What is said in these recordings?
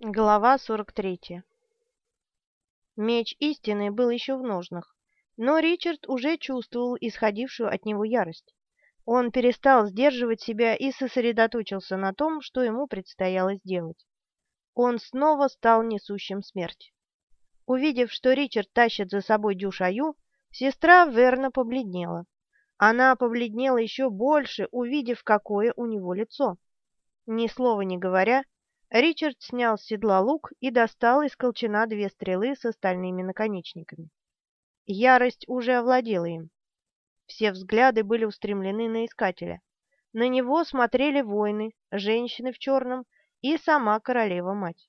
Глава 43 Меч истины был еще в ножнах, но Ричард уже чувствовал исходившую от него ярость. Он перестал сдерживать себя и сосредоточился на том, что ему предстояло сделать. Он снова стал несущим смерть. Увидев, что Ричард тащит за собой Дюшаю, сестра Верна побледнела. Она побледнела еще больше, увидев, какое у него лицо. Ни слова не говоря, Ричард снял с седла лук и достал из колчана две стрелы с остальными наконечниками. Ярость уже овладела им. Все взгляды были устремлены на искателя. На него смотрели воины, женщины в черном и сама королева-мать.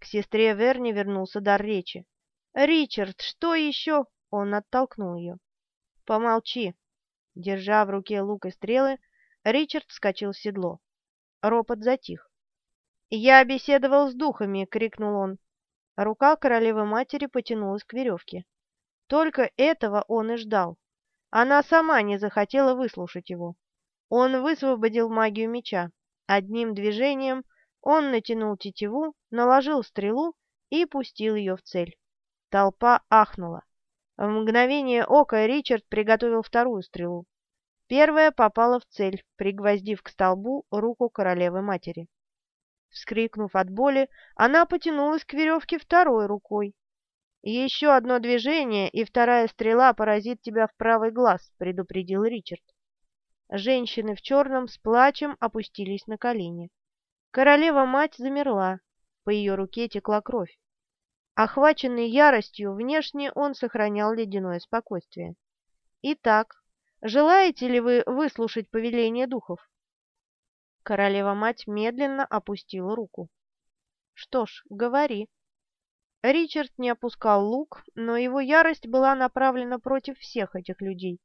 К сестре Верни вернулся дар речи. «Ричард, что еще?» Он оттолкнул ее. «Помолчи!» Держа в руке лук и стрелы, Ричард вскочил в седло. Ропот затих. «Я беседовал с духами!» — крикнул он. Рука королевы-матери потянулась к веревке. Только этого он и ждал. Она сама не захотела выслушать его. Он высвободил магию меча. Одним движением он натянул тетиву, наложил стрелу и пустил ее в цель. Толпа ахнула. В мгновение ока Ричард приготовил вторую стрелу. Первая попала в цель, пригвоздив к столбу руку королевы-матери. Вскрикнув от боли, она потянулась к веревке второй рукой. «Еще одно движение, и вторая стрела поразит тебя в правый глаз», — предупредил Ричард. Женщины в черном с плачем опустились на колени. Королева-мать замерла, по ее руке текла кровь. Охваченный яростью, внешне он сохранял ледяное спокойствие. «Итак, желаете ли вы выслушать повеление духов?» Королева-мать медленно опустила руку. «Что ж, говори». Ричард не опускал лук, но его ярость была направлена против всех этих людей.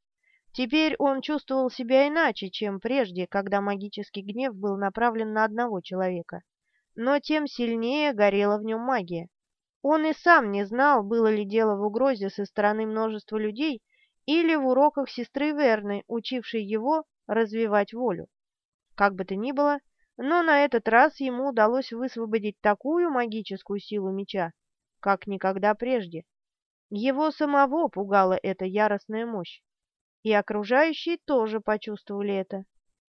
Теперь он чувствовал себя иначе, чем прежде, когда магический гнев был направлен на одного человека. Но тем сильнее горела в нем магия. Он и сам не знал, было ли дело в угрозе со стороны множества людей или в уроках сестры Верны, учившей его развивать волю. Как бы то ни было, но на этот раз ему удалось высвободить такую магическую силу меча, как никогда прежде. Его самого пугала эта яростная мощь. И окружающие тоже почувствовали это.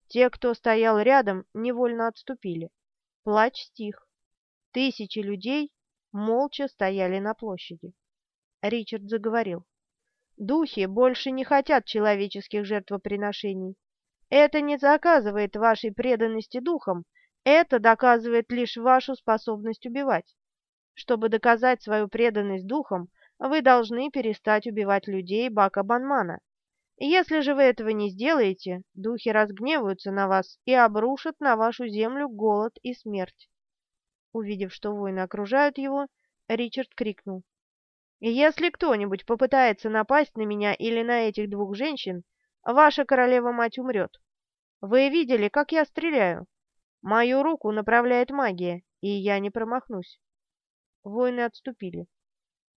Те, кто стоял рядом, невольно отступили. Плач стих. Тысячи людей молча стояли на площади. Ричард заговорил. «Духи больше не хотят человеческих жертвоприношений. Это не доказывает вашей преданности духам, это доказывает лишь вашу способность убивать. Чтобы доказать свою преданность духам, вы должны перестать убивать людей Бака Банмана. Если же вы этого не сделаете, духи разгневаются на вас и обрушат на вашу землю голод и смерть. Увидев, что воины окружают его, Ричард крикнул. «Если кто-нибудь попытается напасть на меня или на этих двух женщин, Ваша королева-мать умрет. Вы видели, как я стреляю? Мою руку направляет магия, и я не промахнусь. Воины отступили.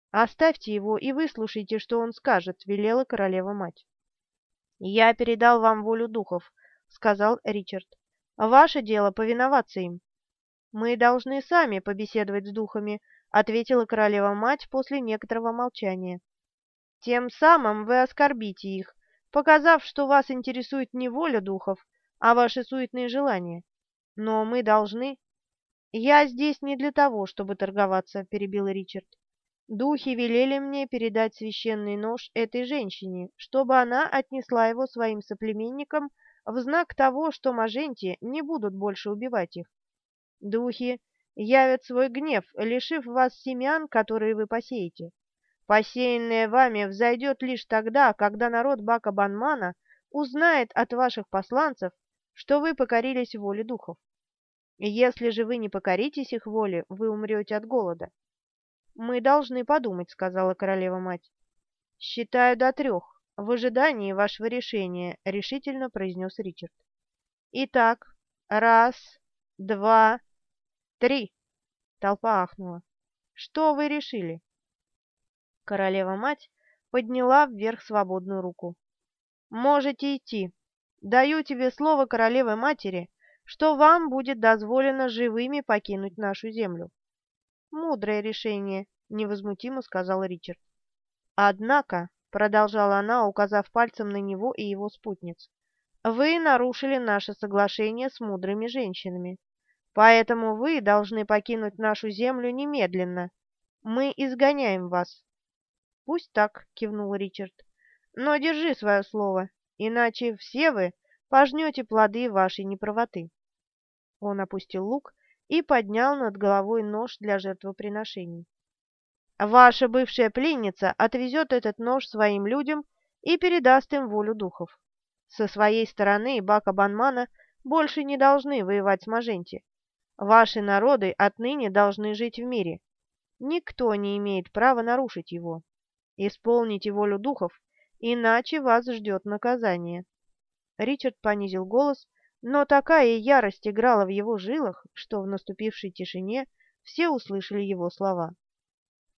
«Оставьте его и выслушайте, что он скажет», — велела королева-мать. «Я передал вам волю духов», — сказал Ричард. «Ваше дело повиноваться им». «Мы должны сами побеседовать с духами», — ответила королева-мать после некоторого молчания. «Тем самым вы оскорбите их, показав, что вас интересует не воля духов, а ваши суетные желания. Но мы должны... Я здесь не для того, чтобы торговаться, — перебил Ричард. Духи велели мне передать священный нож этой женщине, чтобы она отнесла его своим соплеменникам в знак того, что маженти не будут больше убивать их. Духи явят свой гнев, лишив вас семян, которые вы посеете. Посеянное вами взойдет лишь тогда, когда народ Бака Банмана узнает от ваших посланцев, что вы покорились воле духов. Если же вы не покоритесь их воле, вы умрете от голода. «Мы должны подумать», — сказала королева-мать. «Считаю до трех. В ожидании вашего решения», — решительно произнес Ричард. «Итак, раз, два, три!» Толпа ахнула. «Что вы решили?» Королева-мать подняла вверх свободную руку. «Можете идти. Даю тебе слово королевы-матери, что вам будет дозволено живыми покинуть нашу землю. мудрое решение», — невозмутимо сказал Ричард. «Однако», — продолжала она, указав пальцем на него и его спутниц, — «вы нарушили наше соглашение с мудрыми женщинами, поэтому вы должны покинуть нашу землю немедленно. Мы изгоняем вас». «Пусть так», — кивнул Ричард, — «но держи свое слово, иначе все вы пожнете плоды вашей неправоты». Он опустил лук и поднял над головой нож для жертвоприношений. Ваша бывшая пленница отвезет этот нож своим людям и передаст им волю духов. Со своей стороны Бака Банмана больше не должны воевать с Маженти. Ваши народы отныне должны жить в мире. Никто не имеет права нарушить его. Исполните волю духов, иначе вас ждет наказание. Ричард понизил голос, но такая ярость играла в его жилах, что в наступившей тишине все услышали его слова.